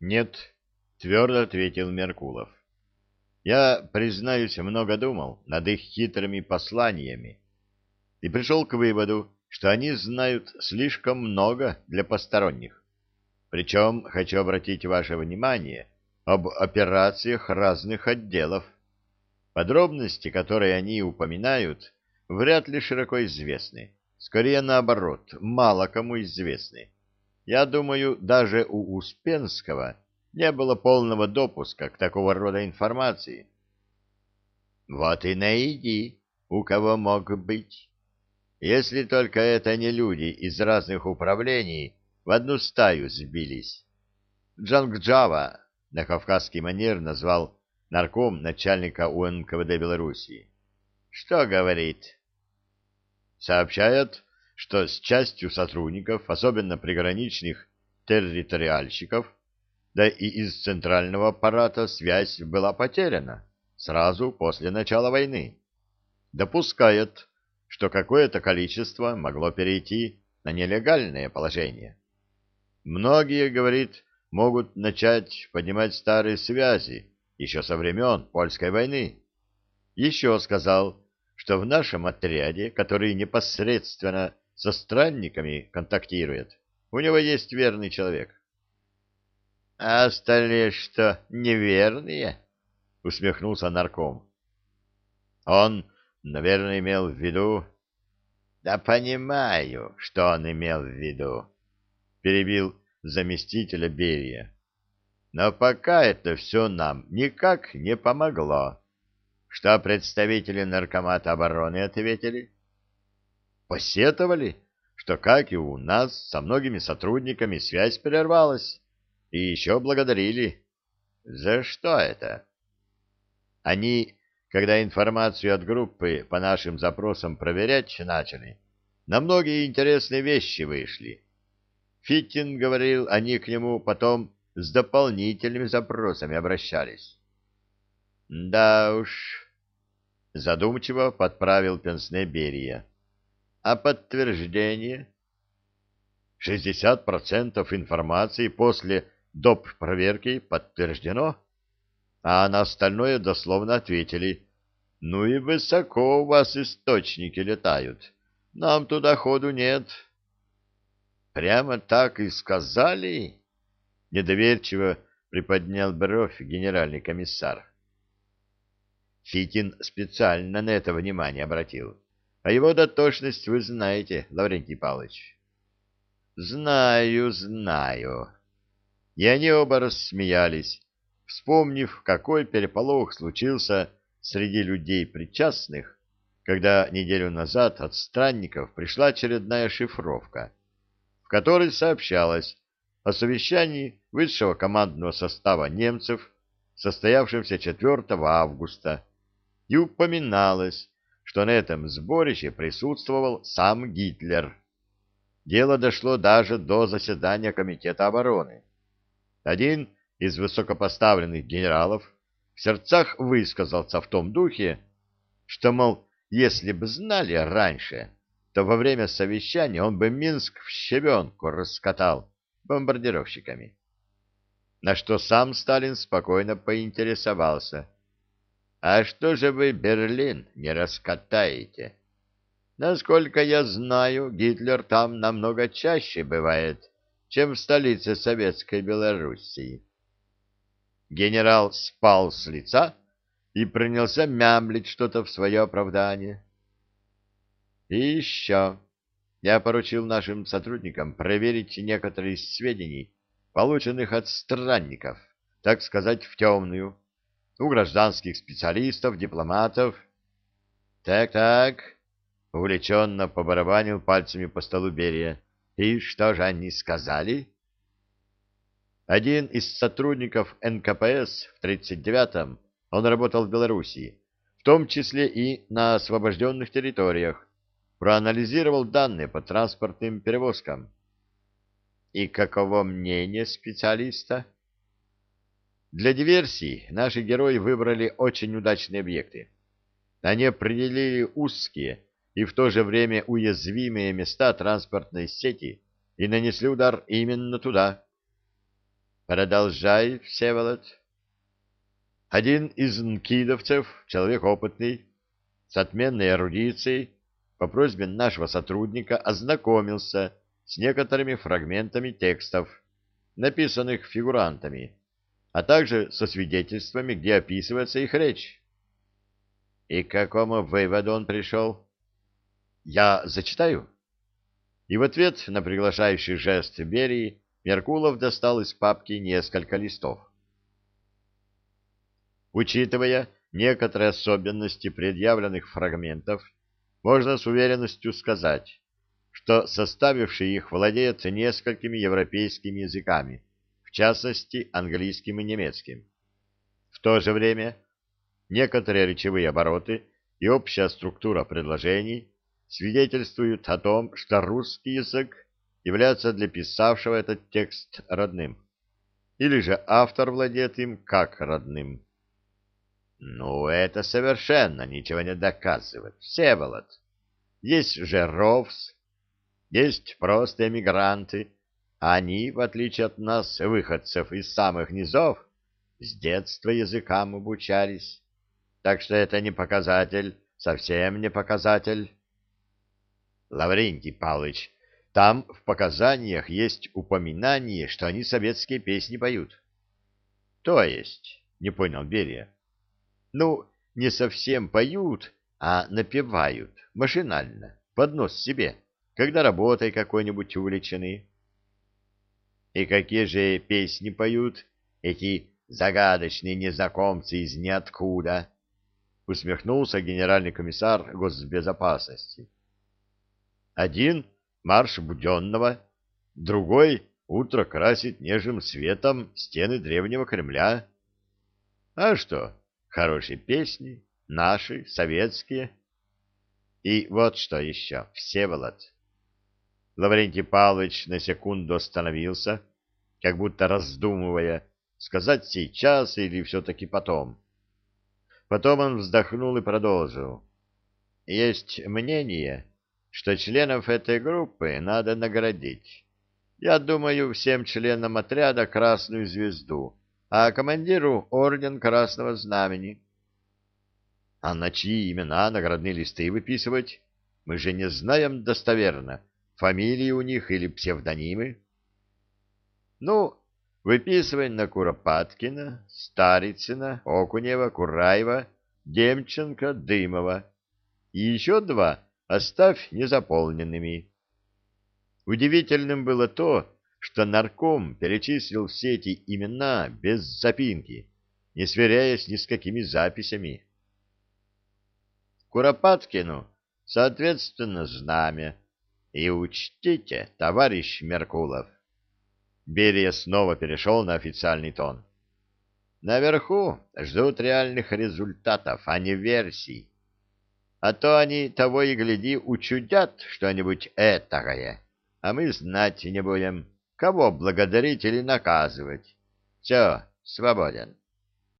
Нет, твердо ответил Меркулов. Я, признаюсь, много думал над их хитрыми посланиями и пришел к выводу, что они знают слишком много для посторонних. Причем хочу обратить ваше внимание об операциях разных отделов. Подробности, которые они упоминают, вряд ли широко известны. Скорее наоборот, мало кому известны. Я думаю, даже у Успенского не было полного допуска к такого рода информации. Вот и найди, у кого мог быть. Если только это не люди из разных управлений в одну стаю сбились. Джангджава на кавказский манер назвал нарком начальника УНКВД Белоруссии. Что говорит? Сообщает, что с частью сотрудников, особенно приграничных территориальщиков, да и из центрального аппарата связь была потеряна сразу после начала войны. Допускает, что какое-то количество могло перейти на нелегальное положение. Многие, говорит, могут начать поднимать старые связи еще со времен Польской войны. Еще сказал, что в нашем отряде, который непосредственно со странниками контактирует, у него есть верный человек. — А остальные что, неверные? — усмехнулся нарком. — Он, наверное, имел в виду... — Да понимаю, что он имел в виду, — перебил заместителя Берия. — Но пока это все нам никак не помогло. Что представители наркомата обороны ответили? Посетовали, что, как и у нас, со многими сотрудниками связь прервалась, и еще благодарили. За что это? Они, когда информацию от группы по нашим запросам проверять начали, на многие интересные вещи вышли. Фиттин говорил, они к нему потом с дополнительными запросами обращались. Да уж, задумчиво подправил Пенсне Берия. А подтверждение? 60% информации после доп. проверки подтверждено, а на остальное дословно ответили. Ну и высоко у вас источники летают. Нам туда ходу нет. Прямо так и сказали? Недоверчиво приподнял бровь генеральный комиссар. Фитин специально на это внимание обратил. А его дотошность вы знаете, Лаврентий Павлович. Знаю, знаю. И они оба рассмеялись, вспомнив, какой переполох случился среди людей причастных, когда неделю назад от странников пришла очередная шифровка, в которой сообщалось о совещании высшего командного состава немцев, состоявшемся 4 августа и упоминалось, что на этом сборище присутствовал сам Гитлер. Дело дошло даже до заседания Комитета обороны. Один из высокопоставленных генералов в сердцах высказался в том духе, что, мол, если бы знали раньше, то во время совещания он бы Минск в щебенку раскатал бомбардировщиками. На что сам Сталин спокойно поинтересовался — а что же вы Берлин не раскатаете? Насколько я знаю, Гитлер там намного чаще бывает, чем в столице Советской Белоруссии. Генерал спал с лица и принялся мямлить что-то в свое оправдание. И еще я поручил нашим сотрудникам проверить некоторые из сведений, полученных от странников, так сказать, в темную, у гражданских специалистов, дипломатов. Так-так, увлеченно побарабанил пальцами по столу Берия. И что же они сказали? Один из сотрудников НКПС в 39-м, он работал в Белоруссии, в том числе и на освобожденных территориях, проанализировал данные по транспортным перевозкам. И каково мнение специалиста? Для диверсии наши герои выбрали очень удачные объекты. Они определили узкие и в то же время уязвимые места транспортной сети и нанесли удар именно туда. Продолжай, Всеволод. Один из нкидовцев, человек опытный, с отменной эрудицией, по просьбе нашего сотрудника ознакомился с некоторыми фрагментами текстов, написанных фигурантами, а также со свидетельствами, где описывается их речь. И к какому выводу он пришел? Я зачитаю. И в ответ на приглашающий жест Берии Меркулов достал из папки несколько листов. Учитывая некоторые особенности предъявленных фрагментов, можно с уверенностью сказать, что составивший их владеет несколькими европейскими языками, в частности английским и немецким. В то же время некоторые речевые обороты и общая структура предложений свидетельствуют о том, что русский язык является для писавшего этот текст родным, или же автор владеет им как родным. Ну, это совершенно ничего не доказывает, Всеволод. Есть же ровс, есть просто эмигранты, они, в отличие от нас, выходцев из самых низов, с детства языкам обучались. Так что это не показатель, совсем не показатель. Лаврентий Павлович, там в показаниях есть упоминание, что они советские песни поют. То есть, не понял Берия. Ну, не совсем поют, а напевают, машинально, под нос себе, когда работой какой-нибудь увлечены. И какие же песни поют эти загадочные незнакомцы из ниоткуда? Усмехнулся генеральный комиссар госбезопасности. Один — марш Буденного, другой — утро красит нежным светом стены древнего Кремля. А что, хорошие песни, наши, советские. И вот что еще, Всеволод. Лаврентий Павлович на секунду остановился, как будто раздумывая, сказать сейчас или все-таки потом. Потом он вздохнул и продолжил. Есть мнение, что членов этой группы надо наградить. Я думаю, всем членам отряда красную звезду, а командиру орден Красного Знамени. А на чьи имена наградные листы выписывать? Мы же не знаем достоверно, фамилии у них или псевдонимы. Ну, выписывай на Куропаткина, Старицына, Окунева, Кураева, Демченко, Дымова. И еще два оставь незаполненными. Удивительным было то, что нарком перечислил все эти имена без запинки, не сверяясь ни с какими записями. Куропаткину, соответственно, знамя. И учтите, товарищ Меркулов. Берия снова перешел на официальный тон. Наверху ждут реальных результатов, а не версий а то они того и гляди учудят что-нибудь этакое, а мы знать не будем, кого благодарить или наказывать. Все, свободен.